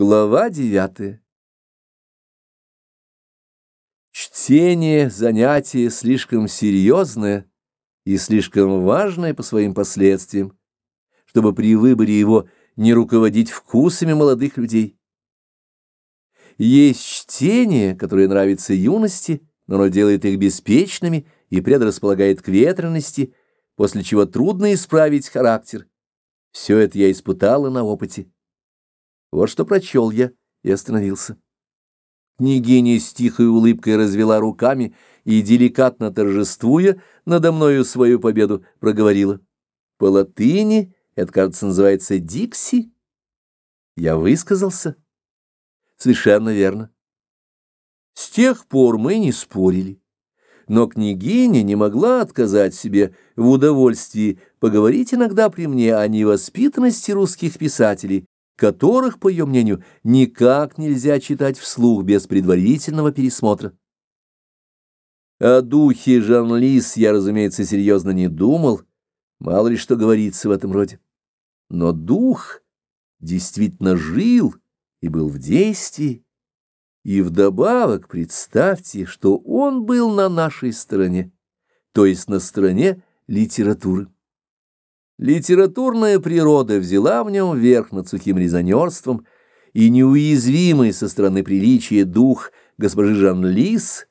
Глава девятая. Чтение — занятие слишком серьезное и слишком важное по своим последствиям, чтобы при выборе его не руководить вкусами молодых людей. Есть чтение, которое нравится юности, но оно делает их беспечными и предрасполагает к ветренности, после чего трудно исправить характер. Все это я испытала на опыте. Вот что прочел я и остановился. Княгиня с тихой улыбкой развела руками и, деликатно торжествуя надо мною свою победу, проговорила. По латыни это, кажется, называется «дикси». Я высказался. Совершенно верно. С тех пор мы не спорили. Но княгиня не могла отказать себе в удовольствии поговорить иногда при мне о невоспитанности русских писателей, которых, по ее мнению, никак нельзя читать вслух без предварительного пересмотра. О духе Жан-Лис я, разумеется, серьезно не думал, мало ли что говорится в этом роде. Но дух действительно жил и был в действии, и вдобавок представьте, что он был на нашей стороне, то есть на стороне литературы. Литературная природа взяла в нем верх над сухим резонерством, и неуязвимый со стороны приличия дух госпожи Жан-Лис,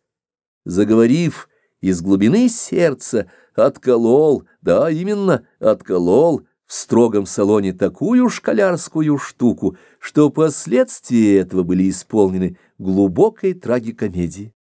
заговорив из глубины сердца, отколол, да, именно отколол в строгом салоне такую школярскую штуку, что последствия этого были исполнены глубокой трагикомедией.